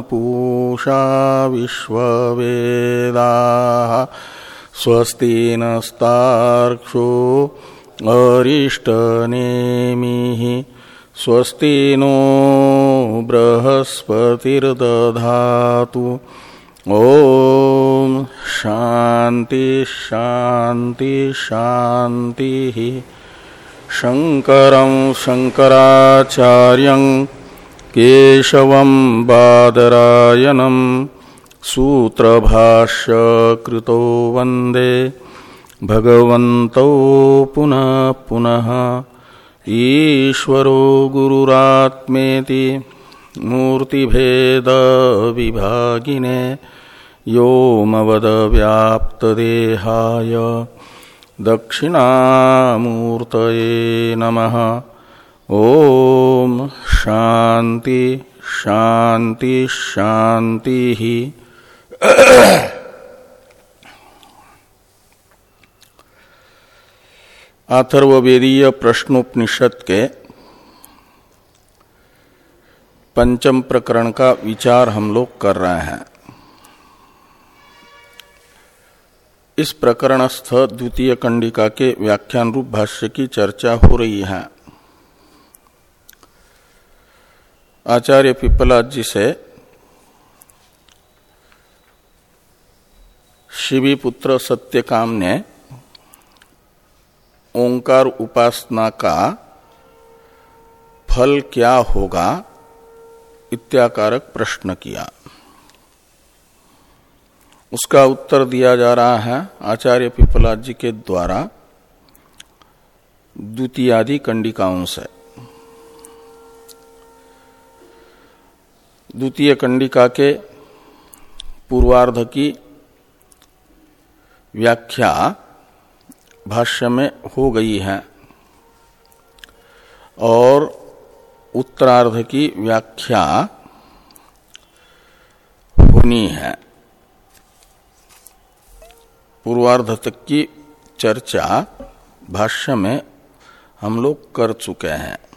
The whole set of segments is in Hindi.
पूषा विश्ववेदा स्वस्ति नस्तार्क्षो अरिष्टनेमिः स्वस्ति नो बृहस्पतिर्दधातु। ॐ शान्ति शान्ति शान्तिः। शङ्करं शङ्कराचार्यं केशवं बादरायणम् सूत्रभाष्यकृतो वंदे। भगवन्तौ पुनः पुनः। ईश्वरो गुरुरात्मेति मूर्तिभेदविभागिने व्योमवदव्याप्तदेहाय दक्षिणामूर्तये नमः। ॐ शान्ति शान्ति शान्तिः अथर्वेदीय प्रश्नोपनिषद के पंचम प्रकरण का विचार हम लोग कर रहे हैं। इस प्रकरणस्थ द्वितीय कंडिका के व्याख्यान रूप भाष्य की चर्चा हो रही है। आचार्य पिपला जी से शिवी पुत्र सत्यकाम ने ओंकार उपासना का फल क्या होगा इत्याकारक प्रश्न किया। उसका उत्तर दिया जा रहा है आचार्य पिपला जी के द्वारा द्वितीयादि कंडिकाओं से। द्वितीय कंडिका के पूर्वार्ध की व्याख्या भाष्य में हो गई है और उत्तरार्ध की व्याख्या होनी है। पूर्वार्ध तक की चर्चा भाष्य में हम लोग कर चुके हैं।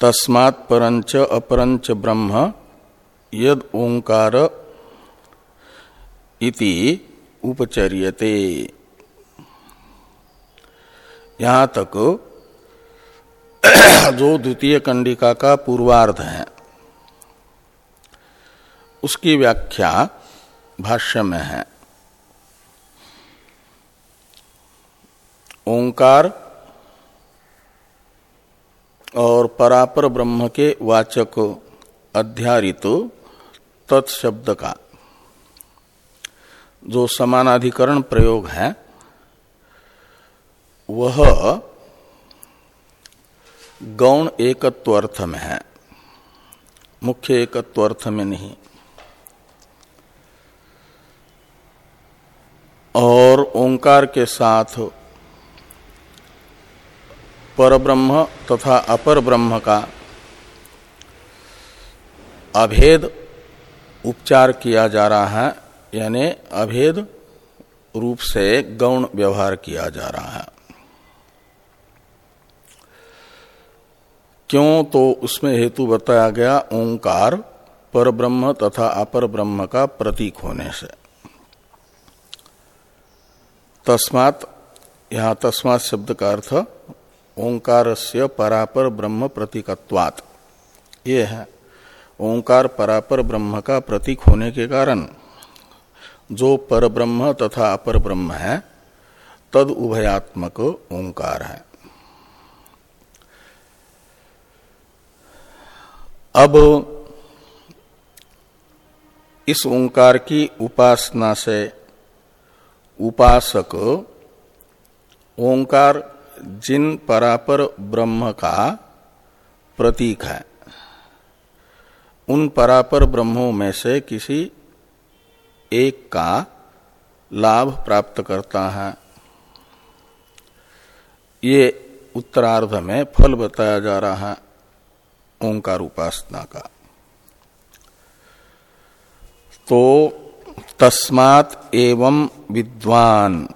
तस्मात् परंच अपरंच ब्रह्म यद ओंकार इति उपचर्यते। यहाँ तक जो द्वितीय कंडिका का पूर्वार्ध है, उसकी व्याख्या भाष्य में है। ओंकार और परापर ब्रह्म के वाचक अध्यारित तत्शब्द का। जो समानाधिकरण प्रयोग है, वह गौण एकत्व अर्थ में है, मुख्य एकत्व अर्थ में नहीं। और ओंकार के साथ परब्रह्म तथा अपर ब्रह्म का अभेद उपचार किया जा रहा है, यानी अभेद रूप से गौण व्यवहार किया जा रहा है। क्यों तो उसमें हेतु बताया गया ओंकार पर ब्रह्म तथा अपर ब्रह्म का प्रतीक होने से। तस्मात, यहाँ तस्मात शब्द का अर्थ ओंकार से परापर ब्रह्म प्रतीकत्वात। ये है ओंकार परापर ब्रह्म का प्रतीक होने के कारण। जो पर ब्रह्म तथा अपर ब्रह्म है, तद उभयात्मक ओंकार है। अब इस ओंकार की उपासना से उपासक ओंकार जिन परापर ब्रह्म का प्रतीक है, उन परापर ब्रह्मों में से किसी एक का लाभ प्राप्त करता है। ये उत्तरार्ध में फल बताया जा रहा है, ओंकार उपासना का। तो तस्मात एवं विद्वान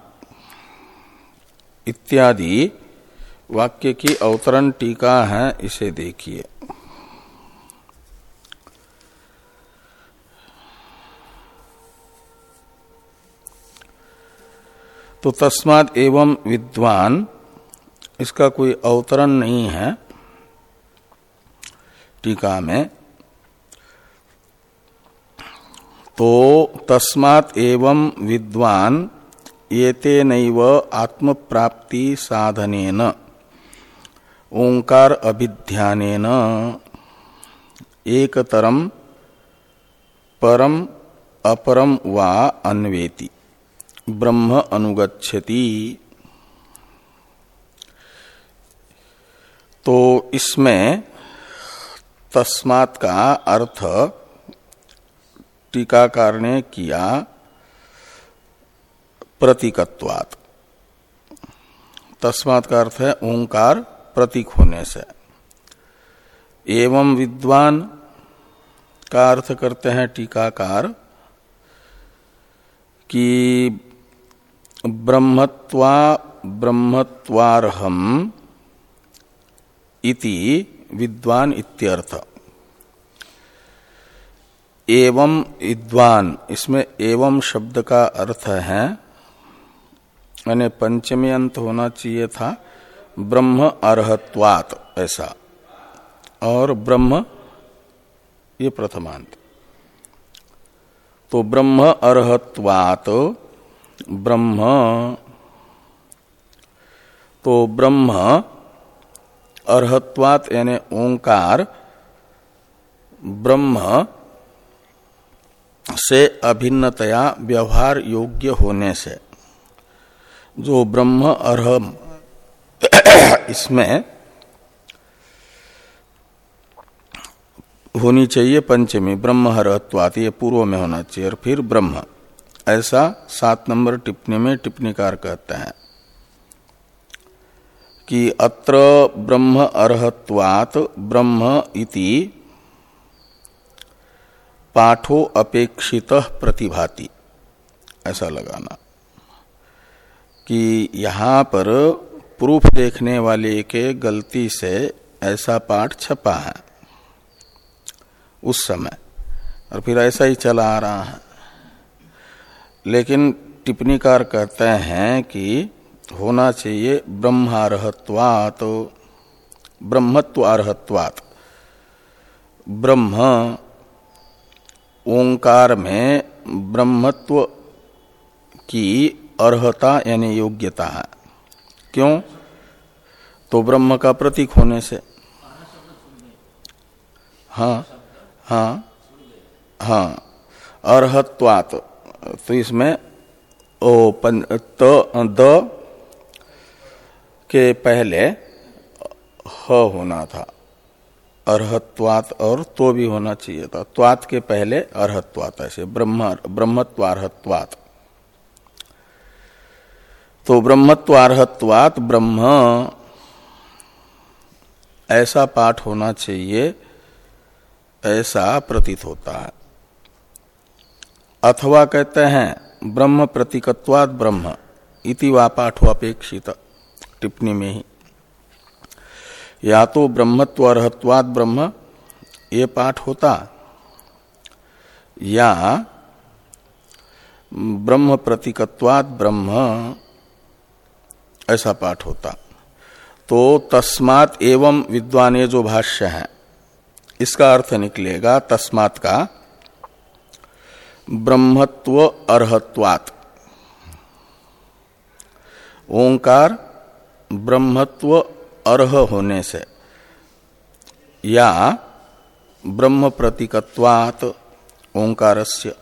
इत्यादि वाक्य की अवतरण टीका है, इसे देखिए। तो तस्मात एवं विद्वान, इसका कोई अवतरण नहीं है टीका में। तो तस्मात एवं विद्वान ये नैव आत्म प्राप्ति साधनेन ओंकार अभिध्यान एकतरम परम अपरम वा अन्वेति। ब्रह्म अनुगच्छति। तो इसमें तस्मात् का अर्थ टीकाकार ने किया प्रतीकत्वात्। तस्मात् का अर्थ है ओंकार प्रतीक होने से। एवं विद्वान का अर्थ करते हैं टीकाकार कि ब्रह्मत्वा ब्रह्मत्वारहम इति विद्वान इत्यर्थ। एवं विद्वान, इसमें एवं शब्द का अर्थ है यानी पंचमी अंत होना चाहिए था, ब्रह्म अर्हत्वात, ऐसा। और ब्रह्म, ये प्रथमांत तो ब्रह्म अर्हत्वात, ब्रह्म। तो ब्रह्म अर्हत्वात यानी ओंकार, ब्रह्म से अभिन्नतया व्यवहार योग्य होने से। जो ब्रह्म अर्हम इसमें होनी चाहिए पंचमी, ब्रह्म हरत्वात ये पूर्व में होना चाहिए और फिर ब्रह्म। ऐसा सात नंबर टिप्पणी में टिप्पणीकार कहते हैं कि अत्र ब्रह्म अर्हत्वात ब्रह्म इति पाठो अपेक्षित प्रतिभाति। ऐसा लगाना। कि यहाँ पर प्रूफ देखने वाले के गलती से ऐसा पाठ छपा है उस समय। और फिर ऐसा ही चला आ रहा है। लेकिन टिप्पणीकार कहते हैं कि होना चाहिए ब्रह्मारहत्वात अर्हत्वात ब्रह्म ओंकार में ब्रह्मत्व की अर्हता यानी योग्यता है। क्यों? तो ब्रह्म का प्रतीक होने से। हाँ हाँ हाँ अर्हत्वात। तो इसमें ओ पन, तो द के पहले ह होना था। अर्हत्वात और तो भी होना चाहिए था। त्वात के पहले अर्हत्वात ऐसे ब्रह्म ब्रह्मत्वार्हत्वात। तो ब्रह्मत्वार्हत्वात ब्रह्म। ऐसा पाठ होना चाहिए, ऐसा प्रतीत होता है। अथवा कहते हैं, ब्रह्म प्रतीकत्वाद ब्रह्म। इति वा अपेक्षित, टिप्पणी में ही। या तो ब्रह्मत्व ब्रह्म, ये पाठ होता, या ब्रह्म प्रतीकत्वाद ब्रह्म। ऐसा पाठ होता। तो तस्मात एवं विद्वान ये जो भाष्य है, इसका अर्थ निकलेगा तस्मात का ब्रह्मत्व अर्हत्वात। ओंकार ब्रह्मत्व अर्ह होने से या ब्रह्म प्रतीकत्वात ओंकारस्य,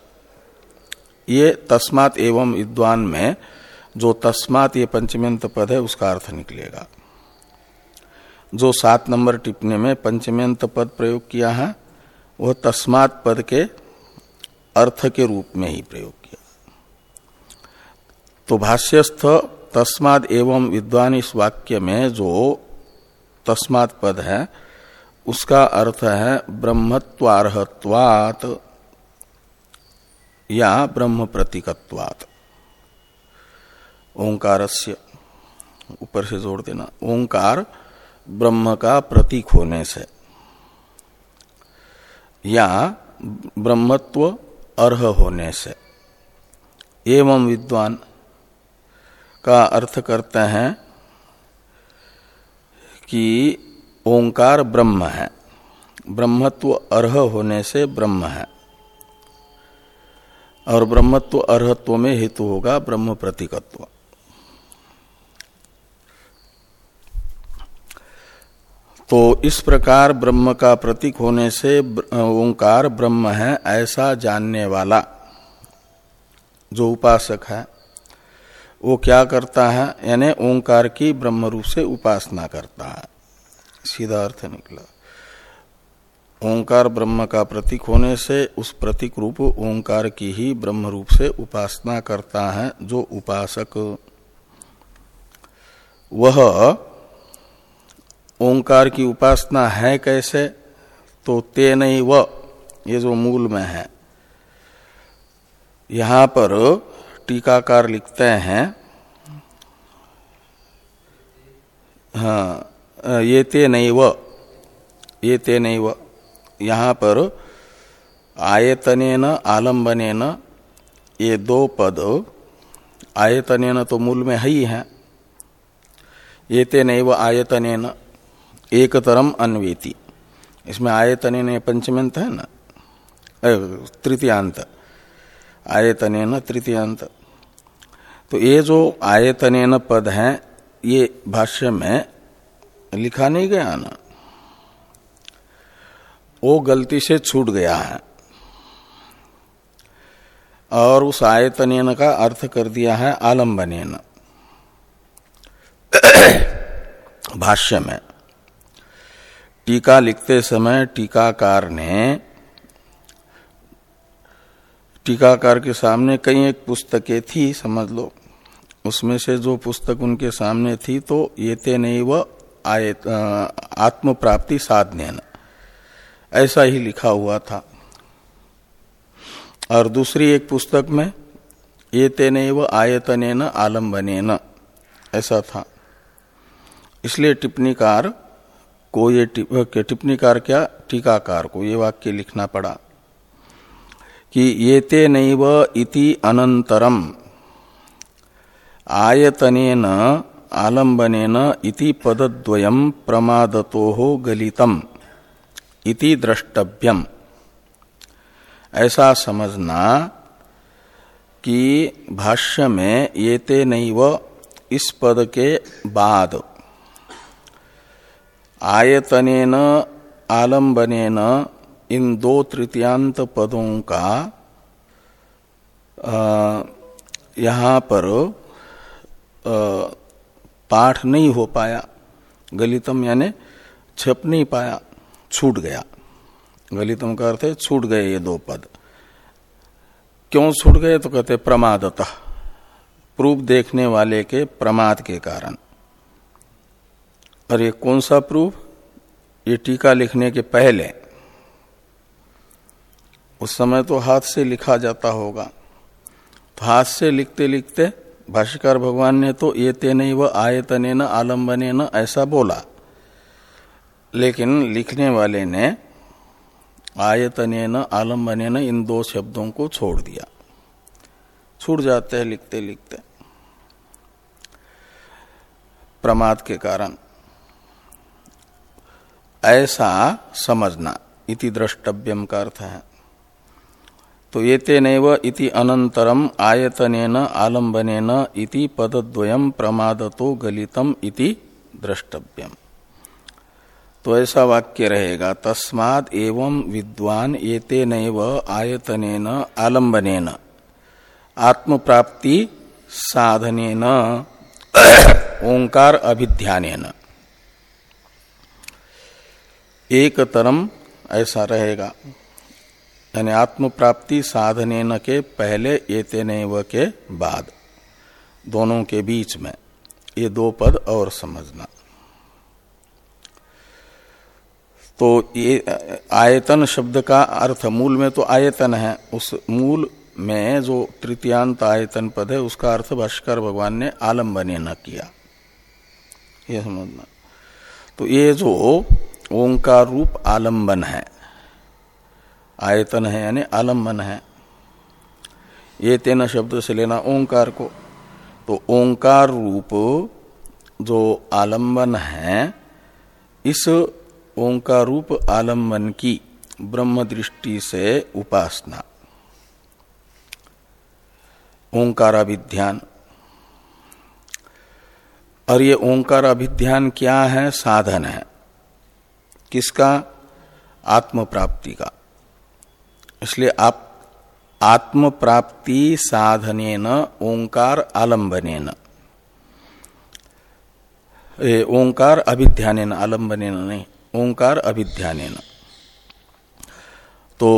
ये तस्मात एवं विद्वान में जो तस्मात ये पंचम्यंत पद है, उसका अर्थ निकलेगा। जो सात नंबर टिप्पणी में पंचम्यंत पद प्रयोग किया है, वह तस्मात पद के अर्थ के रूप में ही प्रयोग किया। तो भाष्यस्थ तस्माद एवं विद्वान इस वाक्य में जो तस्माद पद है, उसका अर्थ है ब्रह्मत्वारहत्वात या ब्रह्म प्रतीकत्वात। ओंकार ऊपर से जोड़ देना। ओंकार ब्रह्म का प्रतीक होने से। या ब्रह्मत्व अर्ह होने से। एवं विद्वान का अर्थ करते हैं कि ओंकार ब्रह्म है। ब्रह्मत्व अर्ह होने से ब्रह्म है। और ब्रह्मत्व अर्हत्व में हेतु होगा ब्रह्म प्रतीकत्व। तो इस प्रकार ब्रह्म का प्रतीक होने से ओंकार ब्रह्म है, ऐसा जानने वाला। जो उपासक है, वो क्या करता है, यानी ओंकार की ब्रह्म रूप से उपासना करता है। सीधा अर्थ निकला। ओंकार ब्रह्म का प्रतीक होने से उस प्रतीक रूप ओंकार की ही ब्रह्म रूप से उपासना करता है, जो उपासक। वह ओंकार की उपासना है कैसे? तो ते नहीं व, ये जो मूल में है। यहाँ पर टीकाकार लिखते हैं हाँ ये ते नहीं व, ये ते नहीं व। यहाँ पर आयतने न आयतनेन आलम्बनेन, ये दो पद, आयतनेन तो मूल में है ही है। ये ते नहीं व, आयतनेन एक तरम अन्वेति। इसमें आयतनेन पंचमंत है ना? तृतीयांत। आयतनेन तृतीयांत। तो ये जो आयतनेन पद है, ये भाष्य में लिखा नहीं गया ना? वो गलती से छूट गया है। और उस आयतनेन का अर्थ कर दिया है आलम्बनेन। भाष्य में। टीका लिखते समय टीकाकार ने, टीकाकार के सामने कई एक पुस्तकें थी, समझ लो। उसमें से जो पुस्तक उनके सामने थी तो ये ते नहीं व आत्म प्राप्ति साधन ऐसा ही लिखा हुआ था। और दूसरी एक पुस्तक में, ये तेन व आयतन आलंबन ऐसा था। इसलिए टिप्पणीकार को ये टिप्पणीकार क्या? टीकाकार को ये वाक्य लिखना पड़ा कि ये ते नैव इति अनंतरम आयतनेन आलंबनेन इति पदद्वयम प्रमादतो गलितम इति द्रष्टव्यम। ऐसा समझना कि भाष्य में ये ते नैव इस पद के बाद आयतनेन आलंबनेन इन दो तृतीयांत पदों का यहाँ पर पाठ नहीं हो पाया। गलितम यानी छप नहीं पाया, छूट गया। गलितम का अर्थ है छूट गए ये दो पद। क्यों छूट गए? तो कहते प्रमादतः। प्रूफ देखने वाले के प्रमाद के कारण। और ये कौन सा प्रूफ? ये टीका लिखने के पहले। उस समय तो हाथ से लिखा जाता होगा। तो हाथ से लिखते लिखते भाष्यकार भगवान ने तो ये तेन व आयतने न आलम्बने न ऐसा बोला। लेकिन लिखने वाले ने आयतने न आलम्बने न इन दो शब्दों को छोड़ दिया। छूट जाते हैं लिखते लिखते। प्रमाद के कारण। ऐसा समझना, इति द्रष्टव्यम का अर्थ है। तो ये तेनव इति अनंतरम आयतनेन आलंबनेन इति पदद्वयम प्रमादतो गलितम इति द्रष्टव्यम। तो ऐसा वाक्य रहेगा, तस्माद एवं विद्वान ये तेनव आयतनेन आलंबनेन आत्म प्राप्ति साधनेन, ओंकार अभिध्यानेन। एक तरम ऐसा रहेगा। यानी आत्म प्राप्ति साधने न के पहले ये तेनेव के बाद। दोनों के बीच में। ये दो पद और समझना। तो ये, आयतन शब्द का अर्थ, मूल में तो आयतन है। उस मूल में जो तृतीयांत आयतन पद है, उसका अर्थ भाष्कर भगवान ने आलम्बने न किया। ये समझना। तो ये जो ओंकार रूप आलंबन है। आयतन है यानी आलंबन है। ये तेना शब्द से लेना ओंकार को। तो ओंकार रूप जो आलंबन है, इस ओंकार रूप आलंबन की ब्रह्म दृष्टि से उपासना। ओंकार अभिध्यान और ये ओंकार अभिध्यान क्या है? साधन है। किसका? आत्म प्राप्ति का। इसलिए आप आत्म प्राप्ति साधने न ओंकार आलंबने न ओंकार अभिध्यान आलंबने नहीं, ओंकार अभिध्यान तो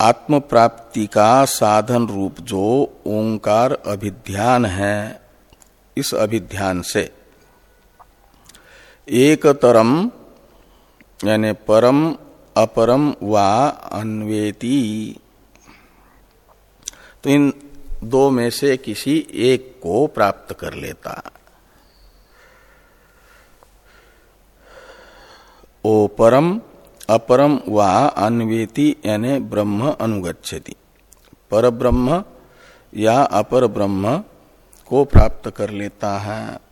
आत्म प्राप्ति का साधन रूप जो ओंकार अभिध्यान है, इस अभिध्यान से एक तरम यानी परम, अपरम वा अन्वेति। तो इन दो में से किसी एक को प्राप्त कर लेता। ओ परम, अपरम वा अन्वेति यानी ब्रह्म अनुगछति पर ब्रह्म या अपर ब्रह्म को प्राप्त कर लेता है।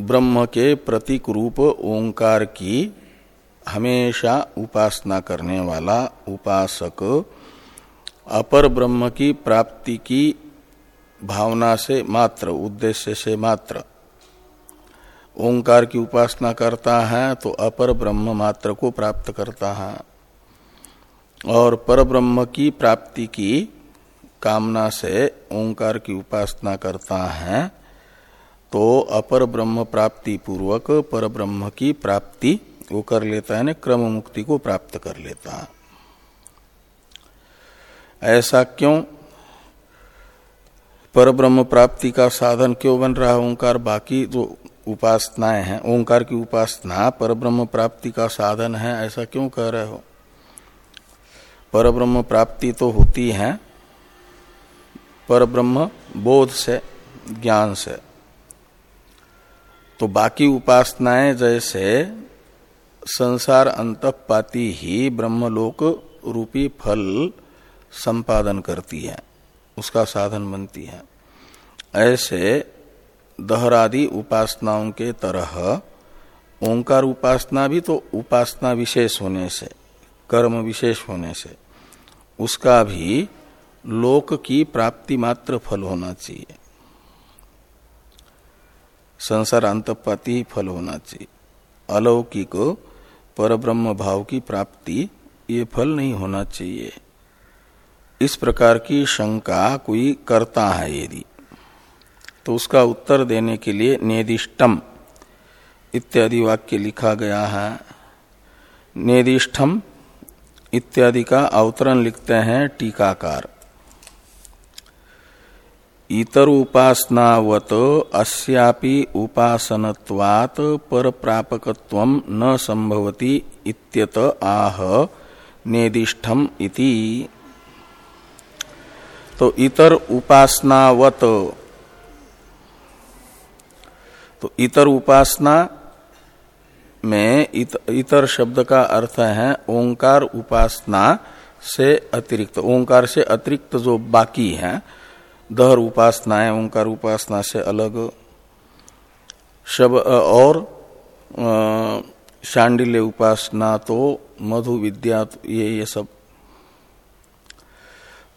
ब्रह्म के प्रतीक रूप ओंकार की हमेशा उपासना करने वाला उपासक अपर ब्रह्म की प्राप्ति की भावना से मात्र, उद्देश्य से मात्र। ओंकार की उपासना करता है तो अपर ब्रह्म मात्र को प्राप्त करता है। और पर ब्रह्म की प्राप्ति की कामना से ओंकार की उपासना करता है तो अपर ब्रह्म प्राप्ति पूर्वक पर ब्रह्म की प्राप्ति वो कर लेता है क्रम मुक्ति को प्राप्त कर लेता है। ऐसा क्यों? पर ब्रह्म प्राप्ति का साधन क्यों बन रहा है? ओंकार बाकी जो उपासनाएँ हैं, ओंकार की उपासना पर ब्रह्म प्राप्ति का साधन है, ऐसा क्यों कह रहे हो? पर ब्रह्म प्राप्ति तो होती है, पर ब्रह्म बोध से, ज्ञान से। तो बाकी उपासनाएँ जैसे संसार अंतपाती ही ब्रह्मलोक रूपी फल संपादन करती है, उसका साधन बनती है। ऐसे दहरादि उपासनाओं के तरह ओंकार उपासना भी तो उपासना विशेष होने से, कर्म विशेष होने से, उसका भी लोक की प्राप्ति मात्र फल होना चाहिए। संसार अंतपाती फल होना चाहिए। अलौकिक पर ब्रह्म भाव की प्राप्ति, ये फल नहीं होना चाहिए। इस प्रकार की शंका कोई करता है यदि तो उसका उत्तर देने के लिए नेदिष्टम इत्यादि वाक्य लिखा गया है। नेदिष्ठम इत्यादि का अवतरण लिखते हैं टीकाकार। इतर उपासनावत अस्यापि उपासनत्वात् पर प्रापकत्व न संभवती इत्यत आह नेदिष्ठम इति। तो इतर उपासनावत। तो इतर उपासना में इत, इतर शब्द का अर्थ है ओंकार उपासना से अतिरिक्त। ओंकार से अतिरिक्त जो बाकी है दहर उपासना है ओंकार उपासना से अलग। शब और शांडिल्य उपासना तो मधु विद्या तो ये ये सब।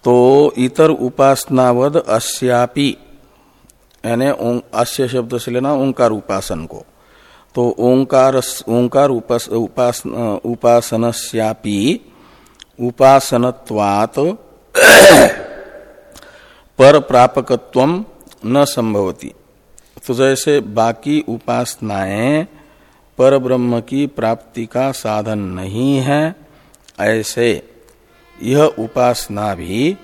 तो इतर उपासनावद अस्यापि यानी अस्य शब्द से लेना ओंकार उपासन को। तो ओंकार ओंकार उपास, उपासन उपासनस्यापि उपासनत्वात् पर प्रापकत्व न संभवती। तो जैसे बाकी उपासनाएँ पर ब्रह्म की प्राप्ति का साधन नहीं है, ऐसे यह उपासना भी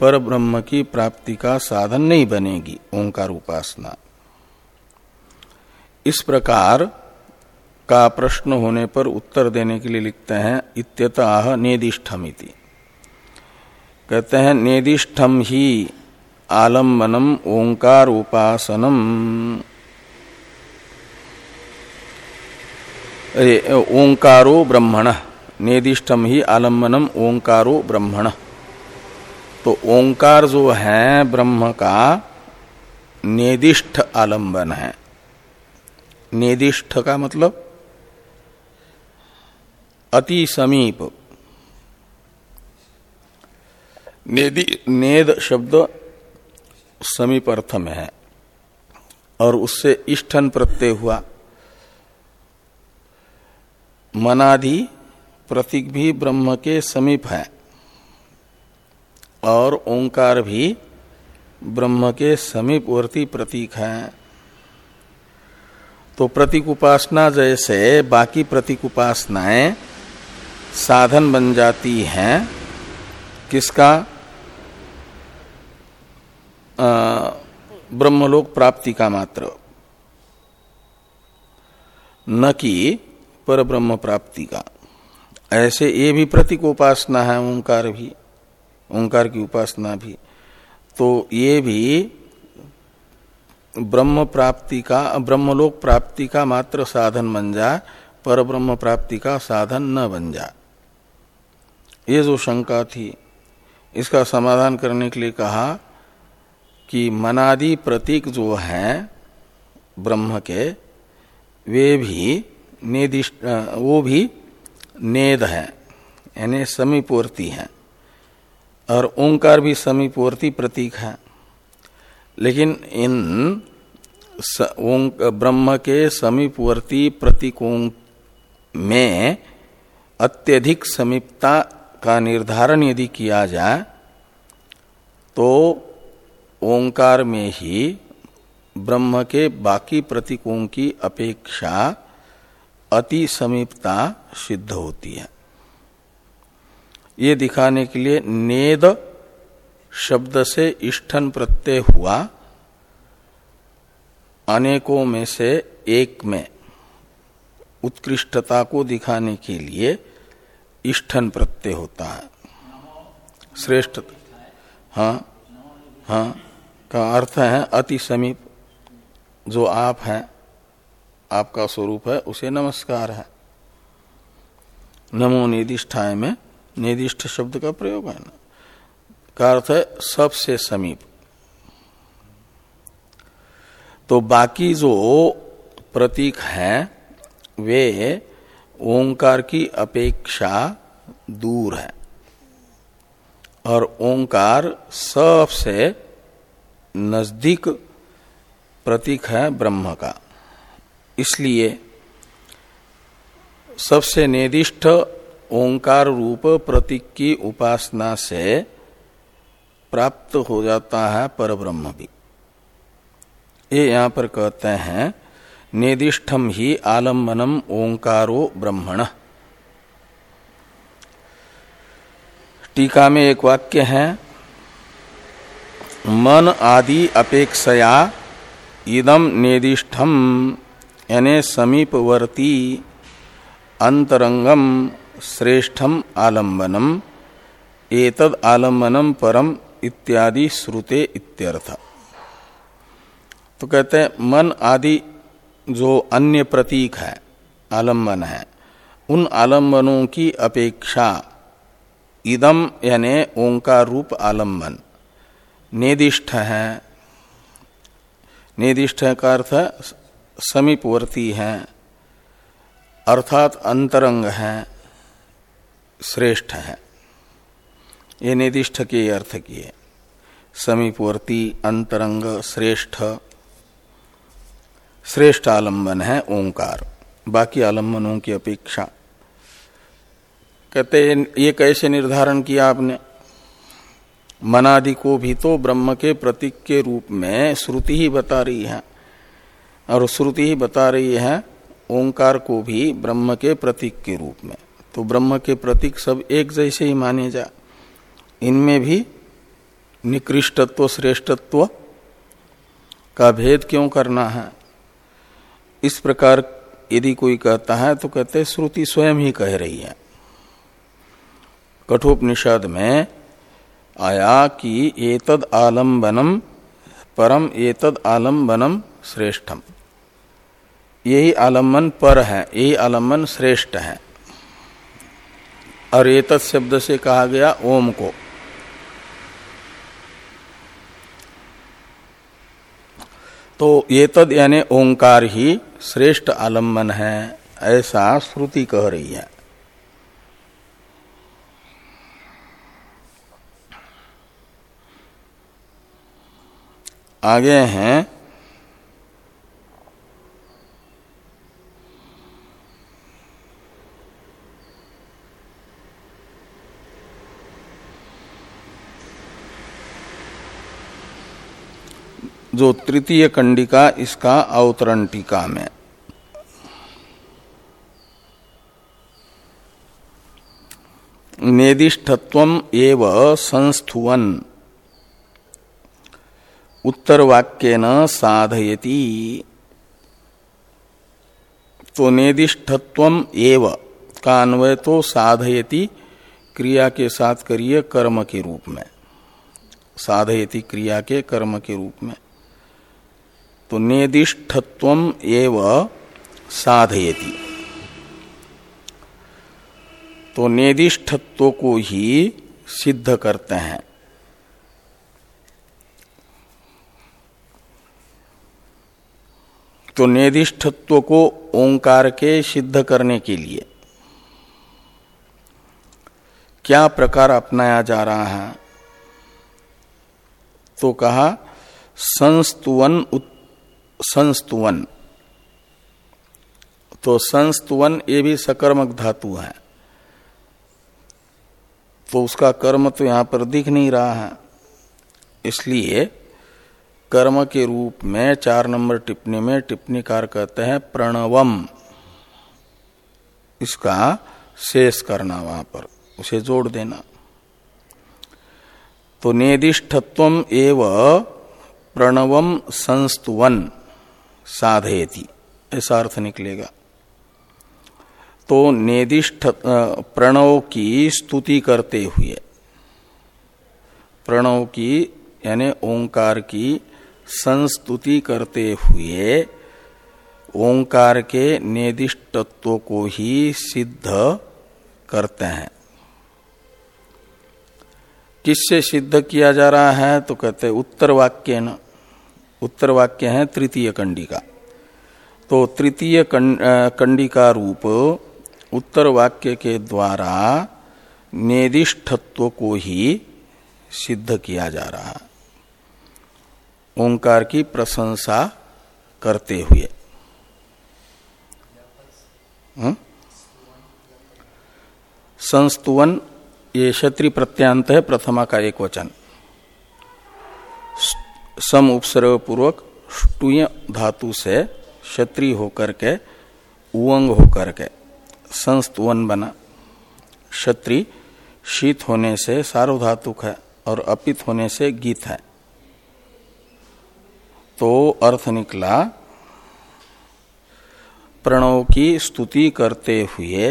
पर ब्रह्म की प्राप्ति का साधन नहीं बनेगी, ओंकार उपासना। इस प्रकार का प्रश्न होने पर उत्तर देने के लिए लिखते हैं, इत्यतः नेदिष्ठमिति। कहते हैं नेदिष्ठम ही आलम्बनम ओंकार उपासनम ओंकारो ब्रह्मण नेदिष्टम ही आलम्बनम ओंकारो ब्रह्मण। तो ओंकार जो है, ब्रह्म का नेदिष्ठ आलंबन है। नेदिष्ठ का मतलब? अति समीप। नेदि नेद शब्द समीप अर्थ में है और उससे इष्टन प्रत्यय हुआ। मनादि प्रतीक भी ब्रह्म के समीप है और ओंकार भी ब्रह्म के समीपवर्ती प्रतीक है। तो प्रतीक उपासना जैसे बाकी प्रतीक उपासनाएँ साधन बन जाती हैं। किसका? ब्रह्मलोक प्राप्ति का मात्र। न कि पर ब्रह्म प्राप्ति का। ऐसे ये भी प्रतीक उपासना है, ओंकार भी, ओंकार की उपासना भी। तो ये भी ब्रह्म प्राप्ति का, ब्रह्मलोक प्राप्ति का मात्र साधन बन जाए पर ब्रह्म प्राप्ति का साधन न बन जाए ये जो शंका थी, इसका समाधान करने के लिए कहा कि मनादि प्रतीक जो है, ब्रह्म के, वे भी नेदिष्ट वो भी नेद है, यानी समीपवर्ती है, और ओंकार भी समीपवर्ती प्रतीक है। लेकिन इन ब्रह्म के समीपवर्ती प्रतीकों में अत्यधिक समीपता का निर्धारण यदि किया जाए तो ओंकार में ही ब्रह्म के बाकी प्रतीकों की अपेक्षा अति समीपता सिद्ध होती है। ये दिखाने के लिए नेद शब्द से इष्ठन प्रत्यय हुआ। अनेकों में से एक में उत्कृष्टता को दिखाने के लिए इष्ठन प्रत्यय होता है। श्रेष्ठ हाँ हाँ। का अर्थ है अति समीप। जो आप हैं, आपका स्वरूप है, उसे नमस्कार है। नमो निधिष्ठाय में निर्दिष्ट शब्द का प्रयोग है ना? का अर्थ है सबसे समीप। तो बाकी जो प्रतीक हैं, वे ओंकार की अपेक्षा दूर है। और ओंकार सबसे नज़दीक प्रतीक है ब्रह्म का। इसलिए सबसे निर्दिष्ट ओंकार रूप प्रतीक की उपासना से प्राप्त हो जाता है पर ब्रह्म भी। ये यहाँ पर कहते हैं, निर्दिष्टम ही आलम्बनम ओंकारो ब्रह्मण। टीका में एक वाक्य है मन आदि अपेक्षया इदम निर्दिष्टम, यानी समीपवर्ती अंतरंगम श्रेष्ठम आलंबनम एतद आलंबनम परम इत्यादि श्रुते इत्यर्थ। तो कहते हैं, मन आदि जो अन्य प्रतीक है आलंबन है, उन आलंबनों की अपेक्षा इदम यानी ओंकार रूप आलंबन निर्दिष्ट है। निर्दिष्ट का अर्थ समीपवर्ती है। अर्थात अंतरंग है, श्रेष्ठ है। ये निर्दिष्ट के अर्थ किए समीपवर्ती, अंतरंग, श्रेष्ठ। श्रेष्ठ आलंबन है ओंकार। बाकी आलम्बनों की अपेक्षा। कहते ये कैसे निर्धारण किया आपने? मनादि को भी तो ब्रह्म के प्रतीक के रूप में श्रुति ही बता रही है। और श्रुति ही बता रही है ओंकार को भी ब्रह्म के प्रतीक के रूप में। तो ब्रह्म के प्रतीक सब एक जैसे ही माने जा। इनमें भी निकृष्टत्व, श्रेष्ठत्व का भेद क्यों करना है? इस प्रकार यदि कोई कहता है तो कहते श्रुति स्वयं ही कह रही है। कठोपनिषद में आया कि एतद आलम्बनम, परम एतद आलम्बनम श्रेष्ठम। यही आलंबन पर है, यही आलंबन श्रेष्ठ है। और एतद शब्द से कहा गया ओम को। तो ये तद यानी ओंकार ही श्रेष्ठ आलंबन है, ऐसा श्रुति कह रही है। आगे हैं। जो तृतीय कंडिका इसका अवतरण टीका में। नेदिष्ठत्व एव संस्थुवन। उत्तर वाक्य न साधयति। तो नेदिष्ठत्व एव। का अन्वय तो साधयति क्रिया के साथ करिए कर्म के रूप में। साधयति क्रिया के कर्म के रूप में। तो नेदिष्ठत्व एव साधयति। तो नेदिष्ठत्व को ही सिद्ध करते हैं। तो नेदिष्ठत्व को ओंकार के सिद्ध करने के लिए। क्या प्रकार अपनाया जा रहा है? तो कहा, संस्तुवन संस्तुवन। तो संस्तुवन ये भी सकर्मक धातु है। तो उसका कर्म तो यहाँ पर दिख नहीं रहा है। इसलिए कर्म के रूप में चार नंबर टिप्पणी में टिप्पणी टिप्पणीकार कहते हैं, प्रणवम। इसका शेष करना वहाँ पर, उसे जोड़ देना। तो नेदिष्ठत्व एव प्रणवम संस्तुवन, साधयति, ऐसा अर्थ निकलेगा। तो नेदिष्ठ प्रणव की स्तुति करते हुए, प्रणव की, यानी ओंकार की संस्तुति करते हुए ओंकार के नेदिष्टत्व को ही सिद्ध करते हैं। किससे सिद्ध किया जा रहा है? तो कहते उत्तर वाक्य न उत्तर वाक्य है तृतीय कंडिका। तो तृतीय कंडिका रूप उत्तर वाक्य के द्वारा नेदिष्ठत्व को ही सिद्ध किया जा रहा ओंकार की प्रशंसा करते हुए। हम्म? संस्तुवन, ये क्षत्रि प्रत्यांत है, प्रथमा का एक वचन। सम उपसर्ग पूर्वक टुय धातु से क्षत्रि होकर के उंग होकर के, संस्तुवन बना। क्षत्रि शीत होने से सार्वधातुक है और अपित होने से गीत है। तो अर्थ निकला, प्रणव की स्तुति करते हुए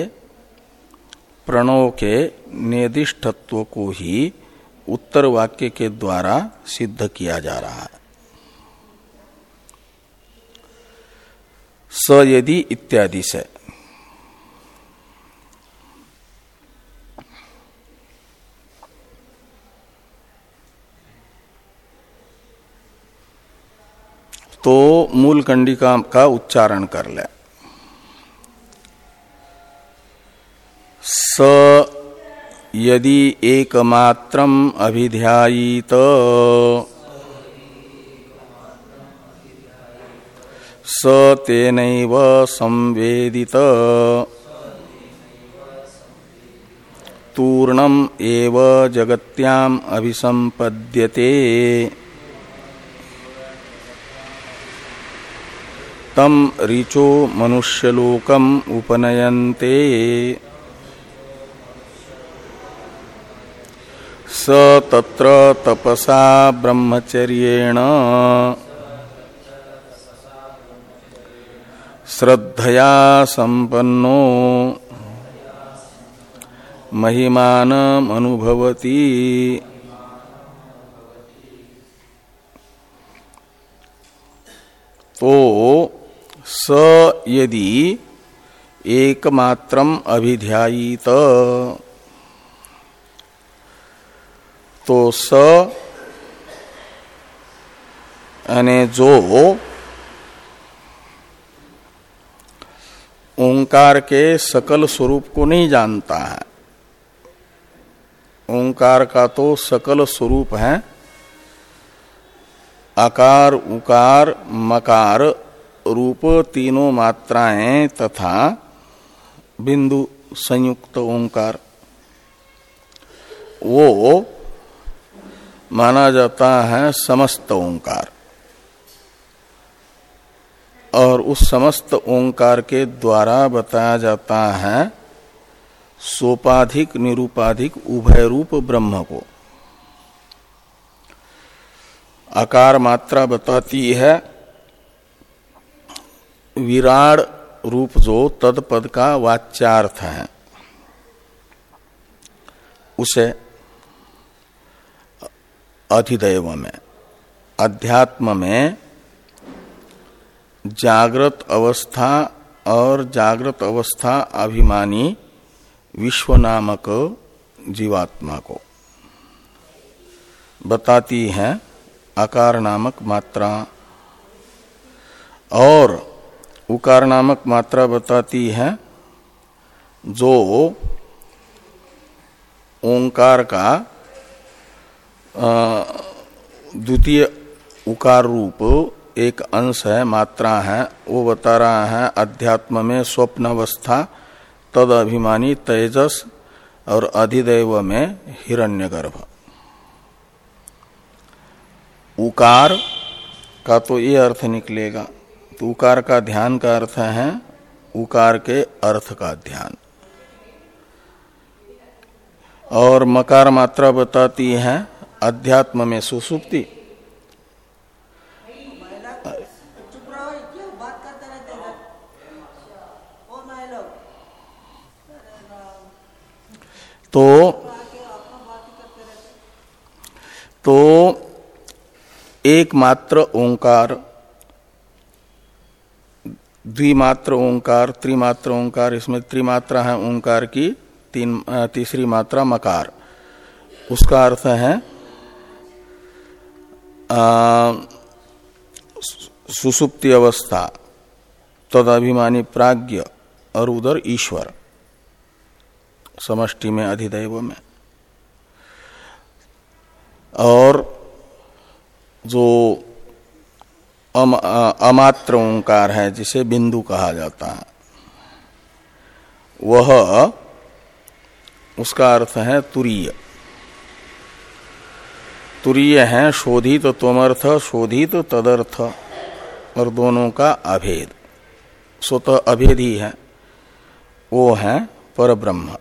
प्रणव के निर्दिष्टत्व को ही उत्तर वाक्य के द्वारा सिद्ध किया जा रहा है। स यदि इत्यादि से तो मूल कंडिका का उच्चारण कर ले। स यदि एकमात्रम अभिध्यायीत, स तेन संवेदित, तूर्णम एव जगत्याम अभिसंपद्यते तम ऋचो मनुष्यलोकम उपनयन्ते। स तत्र तपसा ब्रह्मचर्येण। श्रद्धया संपन्नो महिमान तो स यदि एकमात्रम अभिध्यायित। तो स यानी जो ओंकार के सकल स्वरूप को नहीं जानता है, ओंकार का तो सकल स्वरूप है, आकार, उकार, मकार रूप तीनों मात्राएँ तथा बिंदु संयुक्त ओंकार। वो माना जाता है समस्त ओंकार। और उस समस्त ओंकार के द्वारा बताया जाता है सोपाधिक, निरूपाधिक, उभय रूप ब्रह्म को। आकार मात्रा बताती है विराड रूप जो तदपद का वाच्यार्थ है, उसे अधिदैव में, अध्यात्म में जागृत अवस्था और जागृत अवस्था अभिमानी विश्व नामक जीवात्मा को बताती है आकार नामक मात्रा। और उकार नामक मात्रा बताती है, जो ओंकार का द्वितीय उकार रूप, एक अंश है, मात्रा है, वो बता रहा है, अध्यात्म में स्वप्न अवस्था तद अभिमानी तेजस, और अधिदेव में हिरण्यगर्भ। उकार का तो ये अर्थ निकलेगा। तो उकार का ध्यान का अर्थ है उकार के अर्थ का ध्यान। और मकार मात्रा बताती है अध्यात्म में सुसुप्ति। तो तो एकमात्र ओंकार द्विमात्र ओंकार, त्रिमात्र ओंकार, इसमें त्रिमात्रा है ओंकार की, तीन तीसरी मात्रा मकार। उसका अर्थ है सुसुप्ति अवस्था, तदभिमानी प्राज्ञ और उधर ईश्वर, समष्टि में, अधिदैव में। और जो अम, अमात्र ओंकार है जिसे बिंदु कहा जाता है। वह उसका अर्थ है तुरीय। तुरीय है शोधित त्वमर्थ शोधित तदर्थ और दोनों का अभेद। स्वतः अभेद ही है। वो है पर ब्रह्म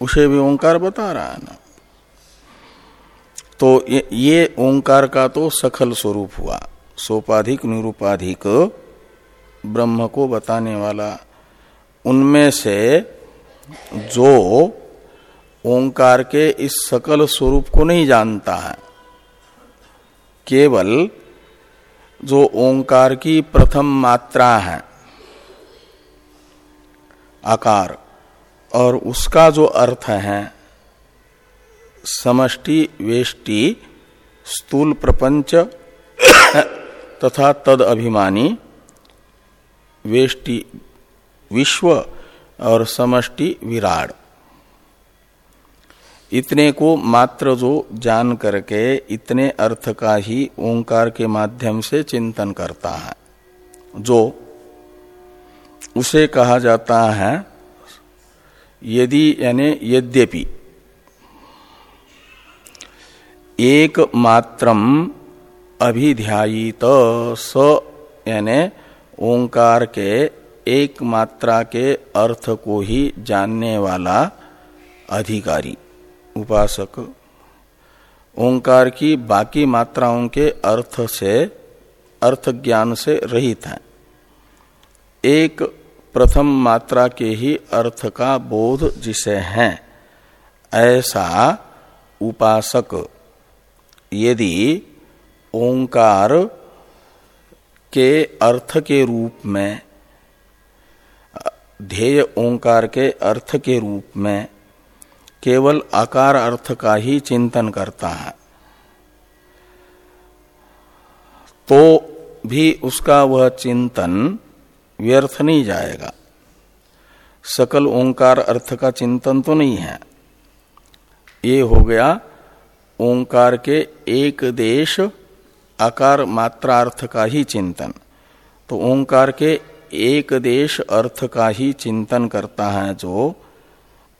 उसे भी ओंकार बता रहा है ना। तो ये ओंकार का तो सखल स्वरूप हुआ। सोपाधिक, निरूपाधिक ब्रह्म को बताने वाला। उनमें से जो ओंकार के इस सकल स्वरूप को नहीं जानता है, केवल जो ओंकार की प्रथम मात्रा है, आकार, और उसका जो अर्थ है, समष्टि, वेष्टि, स्थूल प्रपंच तथा तद अभिमानी वेष्टि विश्व और समष्टि विराड इतने को मात्र जो जान करके इतने अर्थ का ही ओंकार के माध्यम से चिंतन करता है, जो उसे कहा जाता है, यदि यानी यद्यपि, एक मात्रम अभिध्यायित स, यानि ओंकार के एक मात्रा के अर्थ को ही जानने वाला अधिकारी, उपासक। ओंकार की बाकी मात्राओं के अर्थ से, अर्थ ज्ञान से रहित है। एक प्रथम मात्रा के ही अर्थ का बोध जिसे है, ऐसा उपासक। यदि ओंकार के अर्थ के रूप में, ध्येय ओंकार के अर्थ के रूप में केवल आकार अर्थ का ही चिंतन करता है। तो भी उसका वह चिंतन व्यर्थ नहीं जाएगा। सकल ओंकार अर्थ का चिंतन तो नहीं है। ये हो गया ओंकार के एक देश आकार मात्रार्थ का ही चिंतन। तो ओंकार के एक देश अर्थ का ही चिंतन करता है जो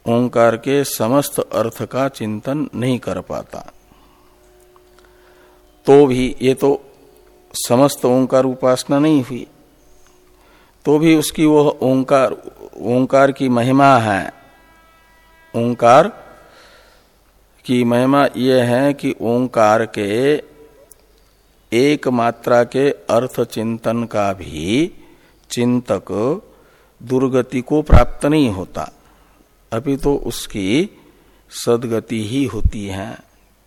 ओंकार के समस्त अर्थ का चिंतन नहीं कर पाता। तो भी ये तो समस्त ओंकार उपासना नहीं हुई। तो भी उसकी वह ओंकार ओंकार की महिमा है। ओंकार की महिमा यह है कि ओंकार के एक मात्रा के अर्थ चिंतन का भी चिंतक दुर्गति को प्राप्त नहीं होता। अभी तो उसकी सदगति ही होती है,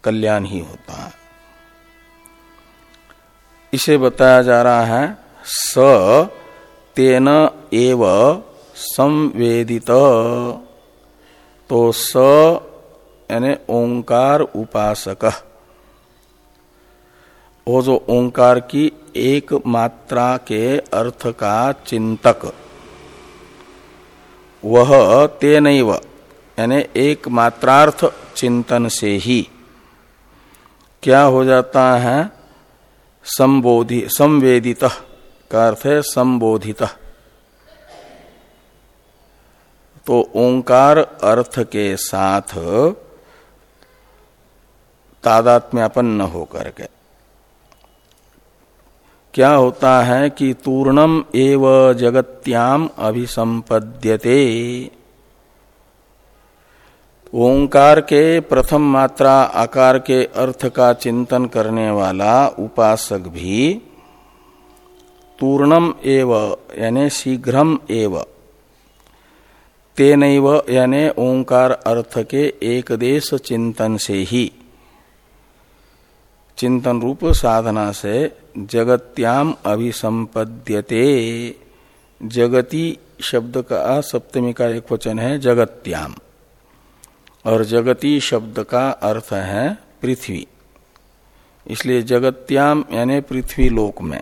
कल्याण ही होता है। इसे बताया जा रहा है, स तेन एव संवेदित। तो स यानी ओंकार उपासक। वो जो ओंकार की एक मात्रा के अर्थ का चिंतक, वह तेन यानी एक मात्रार्थ चिंतन से ही क्या हो जाता है? संबोधि, संवेदित, का अर्थ है संबोधित। तो ओंकार अर्थ के साथ तादात्म्यापन्न होकर के। क्या होता है कि तूर्णम एव जगत्याम अभिसंपद्यते? ओंकार के प्रथम मात्रा, आकार के अर्थ का चिंतन करने वाला उपासक भी तूर्णम एव, यानी शीघ्रम एव तेन यानी ओंकार अर्थ के एक देश चिंतन से ही, चिंतन रूप साधना से जगत्याम अभिसंपद्यते जगति शब्द का सप्तमी का एक वचन है, जगत्याम। और जगती शब्द का अर्थ है पृथ्वी। इसलिए जगत्याम यानी पृथ्वी लोक में।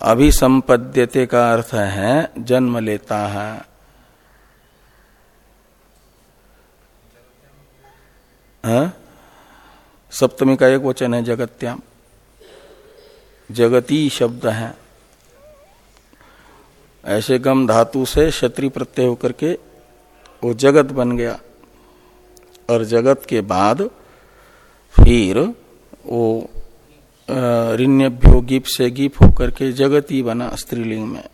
अभिसंपद्यते का अर्थ है जन्म लेता है। हा? सप्तमी का एक वचन है, जगत्याम। जगती शब्द है। ऐसे गम धातु से क्षत्रि प्रत्यय होकर के वो जगत बन गया। और जगत के बाद फिर वो ऋण्यभ्यो गिप से गिप होकर के जगत ही बना स्त्रीलिंग में,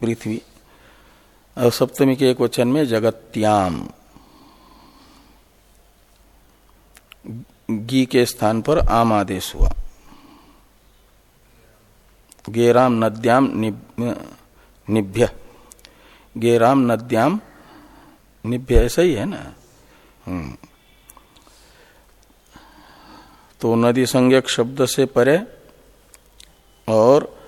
पृथ्वी। और सप्तमी के एक वचन में जगत्याम। गी के स्थान पर आम आदेश हुआ। गेराम नद्याम निभ्य। गेराम नद्याम निभ्य ऐसा ही है ना? हम्म। तो नदी संज्ञक शब्द से परे और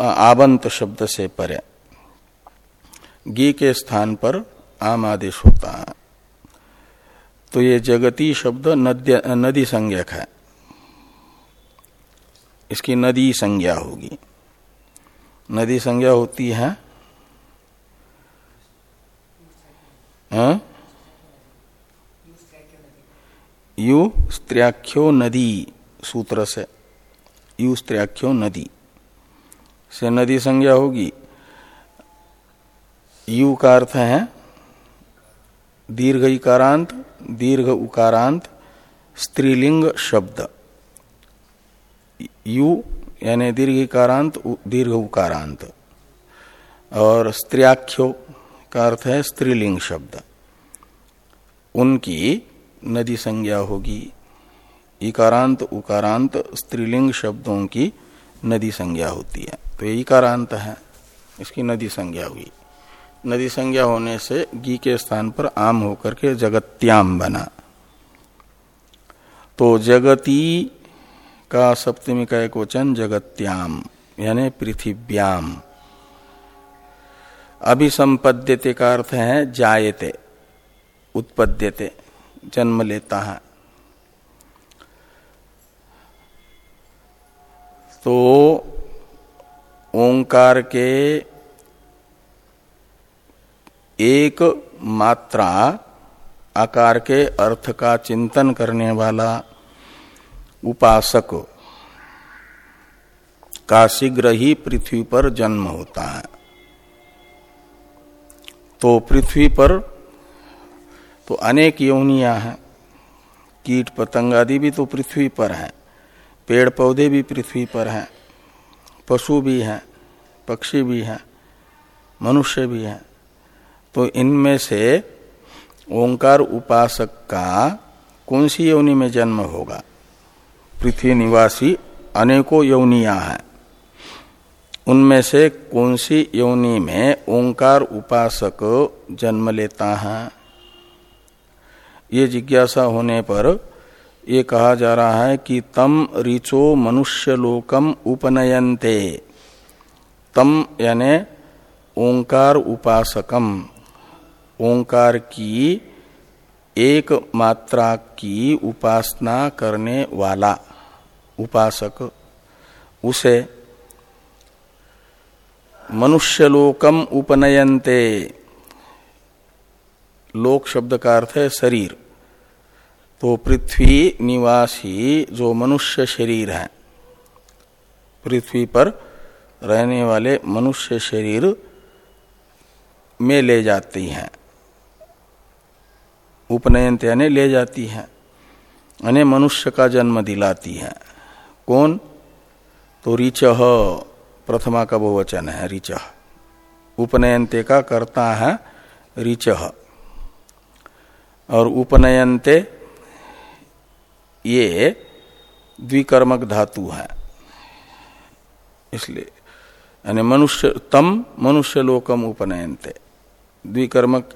आबंत शब्द से परे। गी के स्थान पर आम आदेश होता है। तो ये जगती शब्द नदी संज्ञक है। इसकी नदी संज्ञा होगी। नदी संज्ञा होती है हाँ? यु स्त्र्याख्यो नदी सूत्र से। यु स्त्र्याख्यो नदी से नदी संज्ञा होगी। यु का अर्थ है दीर्घ इकारांत दीर्घ उकारांत स्त्रीलिंग शब्द। यु यानी दीर्घ इकारांत दीर्घ उकारांत और स्त्रियाख्यो का अर्थ है स्त्रीलिंग शब्द। उनकी नदी संज्ञा होगी इकारांत उकारांत, स्त्रीलिंग शब्दों की नदी संज्ञा होती है। तो ये इकारांत है, इसकी नदी संज्ञा हुई। नदी संज्ञा होने से गी के स्थान पर आम होकर के जगत्याम बना। तो जगती का सप्तमी का एक वचन, जगत्याम, यानी पृथिव्याम। अभिसंपद्यते का अर्थ है जायते, उत्पद्यते, जन्म लेता है। तो ओंकार के एक मात्रा आकार के अर्थ का चिंतन करने वाला उपासक का शीघ्र ही पृथ्वी पर जन्म होता है। तो पृथ्वी पर तो अनेक योनिया हैं। कीट पतंग आदि भी तो पृथ्वी पर हैं। पेड़ पौधे भी पृथ्वी पर हैं। पशु भी हैं, पक्षी भी हैं, मनुष्य भी हैं। तो इनमें से ओंकार उपासक का कौन सी योनि में जन्म होगा? पृथ्वी निवासी अनेकों यौनिया हैं। उनमें से कौन सी योनि में ओंकार उपासक जन्म लेता है? ये जिज्ञासा होने पर ये कहा जा रहा है कि तम रिचो मनुष्य लोकम उपनयनते। तम यानि ओंकार उपासकम। ओंकार की एक मात्रा की उपासना करने वाला उपासक, उसे मनुष्यलोकम उपनयनते। लोक शब्द का अर्थ है शरीर। तो पृथ्वी निवासी जो मनुष्य शरीर है, पृथ्वी पर रहने वाले मनुष्य शरीर में ले जाती हैं। उपनयन यानी ले जाती है। यानी मनुष्य का जन्म दिलाती है। कौन? तो रिच प्रथमा का बहुवचन है रिच उपनयनते का करता है रिच और उपनयनते ये द्विकर्मक धातु है। इसलिए, यानी मनुष्य, तम मनुष्य लोकम उपनयनते। द्विकर्मक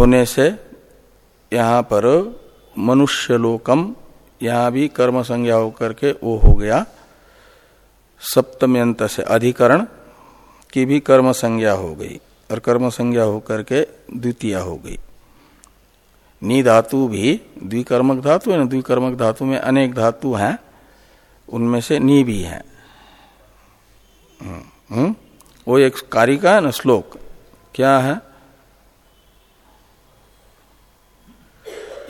होने से यहाँ पर मनुष्य लोकम यहाँ भी कर्म संज्ञा होकर के वो हो गया। सप्तम्यंत से अधिकरण की भी कर्म संज्ञा हो गई और कर्म संज्ञा होकर के द्वितीय हो गई। नी धातु भी द्विकर्मक धातु है ना द्विकर्मक धातु में अनेक धातु हैं उनमें से नी भी है। हम्म, हम्म? वो एक कारिका है ना श्लोक। क्या है?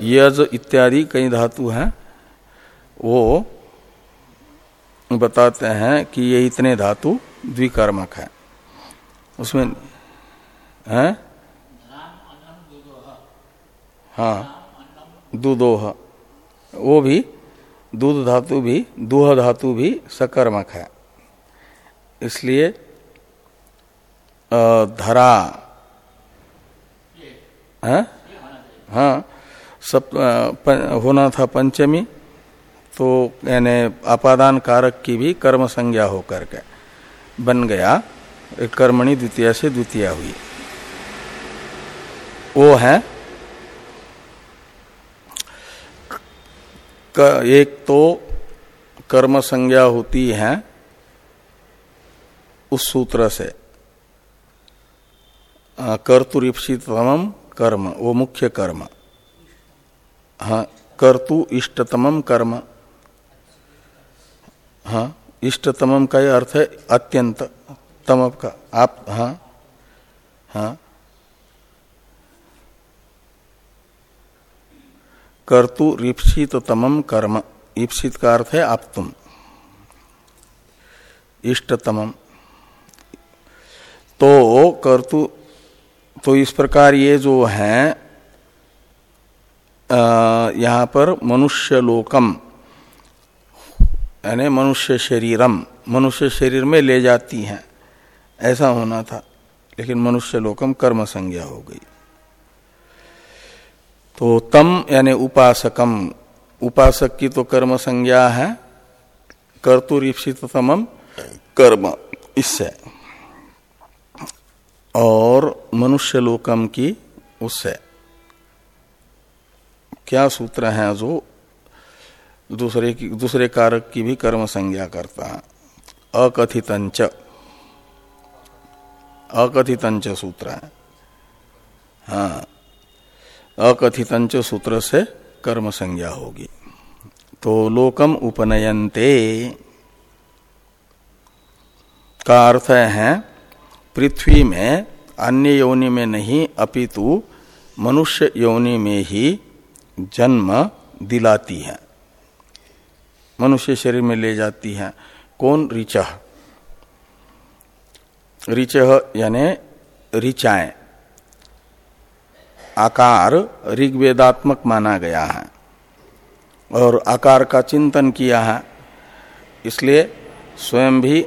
यज इत्यादि कई धातु हैं, वो बताते हैं कि ये इतने धातु द्विकर्मक है। उसमें, है? हाँ दुदोह। वो भी, दूध धातु भी, दूह धातु भी सकर्मक है। इसलिए धरा। है? हाँ। सब होना था पंचमी तो यानी अपादान कारक की भी कर्म संज्ञा होकर के बन गया। कर्मणि द्वितीय से द्वितीय हुई। वो है एक तो कर्म संज्ञा होती है उस सूत्र से। कर्तुरीप्सितम कर्म, वो मुख्य कर्म। हाँ कर्तु इष्टतम कर्म। हाँ इष्टतम का यह अर्थ है? अत्यंत। तम का, आप हाँ हाँ। कर्तु रिप्सित तमम कर्म। ईप्सित का अर्थ है आप तुम इष्टतमम तो कर्तु तो इस प्रकार ये जो है यहाँ पर मनुष्य लोकम यानी मनुष्य शरीरम, मनुष्य शरीर में ले जाती हैं। ऐसा होना था, लेकिन मनुष्य लोकम कर्म संज्ञा हो गई। तो तम, यानी उपासकम, उपासक की तो कर्म संज्ञा है कर्तुरीप्सित तमम कर्म, इससे। और मनुष्य लोकम की उससे। क्या सूत्र है जो दूसरे की, दूसरे कारक की भी कर्म संज्ञा करता है? अकथितंच। अकथितंच सूत्र है। हाँ। अकथितंच सूत्र से कर्म संज्ञा होगी। तो लोकम उपनयंते का अर्थ है, पृथ्वी में अन्य योनि में नहीं, अपितु मनुष्य योनि में ही जन्म दिलाती है। मनुष्य शरीर में ले जाती है। कौन? ऋच। ऋच यानी ऋचाएँ। आकार ऋग्वेदात्मक माना गया है और आकार का चिंतन किया है। इसलिए स्वयं भी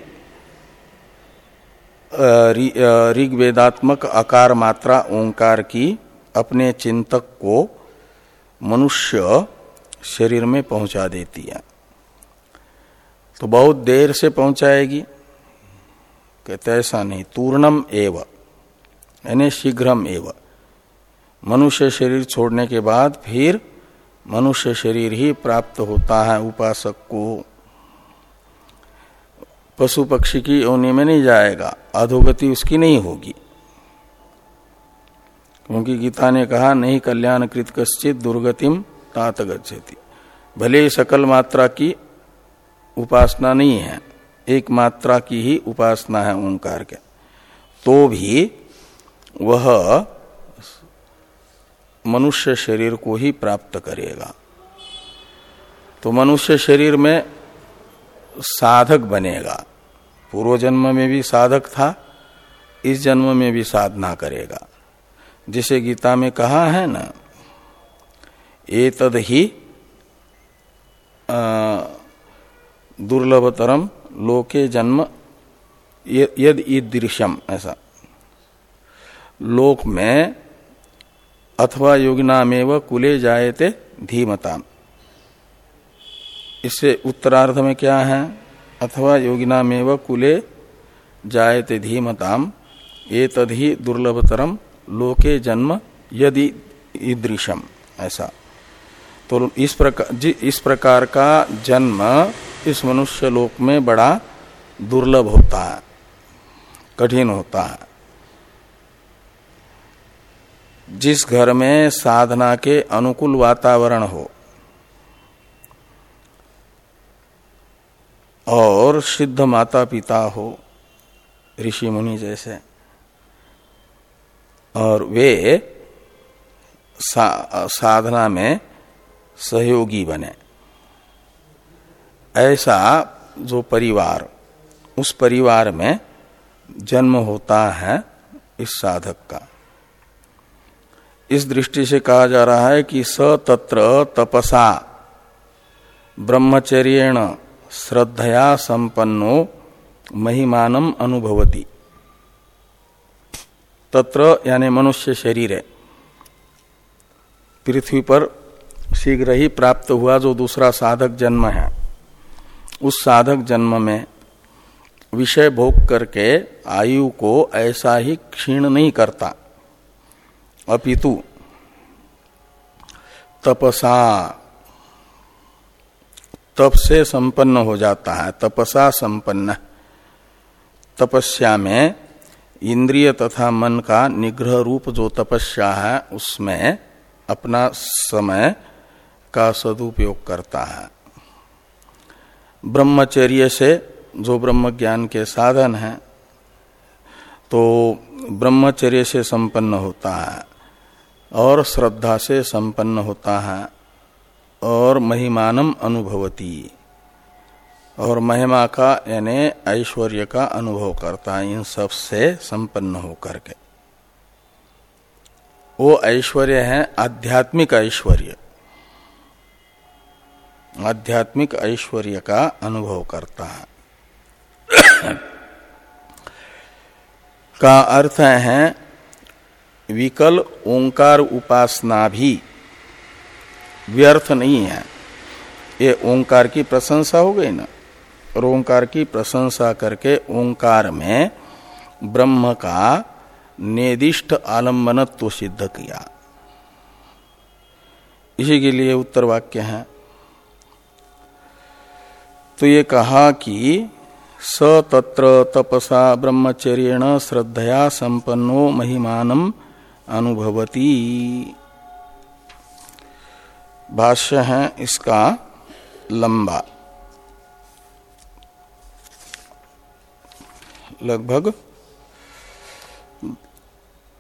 ऋग्वेदात्मक आकार मात्रा ओंकार की अपने चिंतक को मनुष्य शरीर में पहुँचा देती है। तो बहुत देर से पहुंचाएगी। कहते ऐसा नहीं, तूर्णम एव, यानी शीघ्रम एव। मनुष्य शरीर छोड़ने के बाद फिर मनुष्य शरीर ही प्राप्त होता है उपासक को। पशु पक्षी की योनि में नहीं जाएगा, अधोगति उसकी नहीं होगी। क्योंकि गीता ने कहा, नहीं कल्याण कृत कश्चित दुर्गतिम तात गति भले सकल मात्रा की उपासना नहीं है, एक मात्रा की ही उपासना है ओंकार के। तो भी वह मनुष्य शरीर को ही प्राप्त करेगा। तो मनुष्य शरीर में साधक बनेगा। पूर्व जन्म में भी साधक था, इस जन्म में भी साधना करेगा। जिसे गीता में कहा है ना ए तद ही दुर्लभतरम लोके जन्म यद ईदृश्यम ऐसा। लोक में अथवा योगिनामेव कुले जायते धीमता इससे उत्तरार्ध में क्या है? अथवा योगिनामेव कुले जायते धीमताम ये तद ही दुर्लभतरम लोके जन्म यदि ईदृशम, ऐसा। तो इस प्रकार इस प्रकार का जन्म इस मनुष्य लोक में बड़ा दुर्लभ होता है, कठिन होता है। जिस घर में साधना के अनुकूल वातावरण हो, और सिद्ध माता पिता हो, ऋषि मुनि जैसे और वे सा, साधना में सहयोगी बने। ऐसा जो परिवार उस परिवार में जन्म होता है इस साधक का। इस दृष्टि से कहा जा रहा है कि स तत्र तपसा ब्रह्मचर्येण श्रद्धया संपन्नो महिमानम अनुभवती। तत्र यानी मनुष्य शरीर। है पृथ्वी पर शीघ्र ही प्राप्त हुआ जो दूसरा साधक जन्म है। उस साधक जन्म में विषय भोग करके आयु को ऐसा ही क्षीण नहीं करता। अपितु तपसा तप से संपन्न हो जाता है, तपसा संपन्न। तपस्या में इंद्रिय तथा मन का निग्रह रूप जो तपस्या है, उसमें अपना समय का सदुपयोग करता है। ब्रह्मचर्य से जो ब्रह्म ज्ञान के साधन है तो ब्रह्मचर्य से संपन्न होता है और श्रद्धा से संपन्न होता है और महिमानम अनुभवती। और महिमा का, यानी ऐश्वर्य का अनुभव करता है इन सबसे संपन्न होकर के। वो ऐश्वर्य है, आध्यात्मिक ऐश्वर्य। आध्यात्मिक ऐश्वर्य का अनुभव करता है। का अर्थ है, विकल ओंकार उपासना भी व्यर्थ नहीं है। ये ओंकार की प्रशंसा हो गई ना? और ओंकार की प्रशंसा करके ओंकार में ब्रह्म का निर्दिष्ट आलम्बनत्व सिद्ध किया। इसी के लिए उत्तर वाक्य है। तो ये कहा कि स तत्र तपसा ब्रह्मचर्यण श्रद्धया संपन्नो महिमानम अनुभवती। भाष्य है इसका लंबा। लगभग।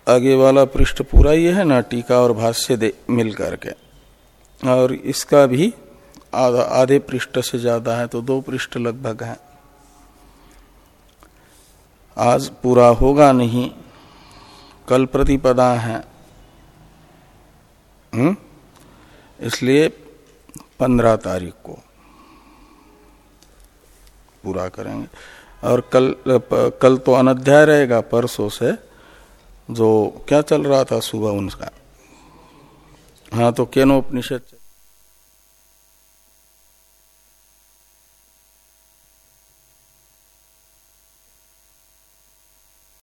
आगे वाला पृष्ठ पूरा ये है ना, टीका और भाष्य दे मिल करके। और इसका भी आधे पृष्ठ से ज़्यादा है तो दो पृष्ठ लगभग है। आज पूरा होगा नहीं, कल प्रतिपदा है। हम्म? इसलिए पंद्रह तारीख को पूरा करेंगे। और कल कल तो अनध्याय रहेगा, परसों से जो क्या चल रहा था सुबह उनका? हाँ तो केनोपनिषद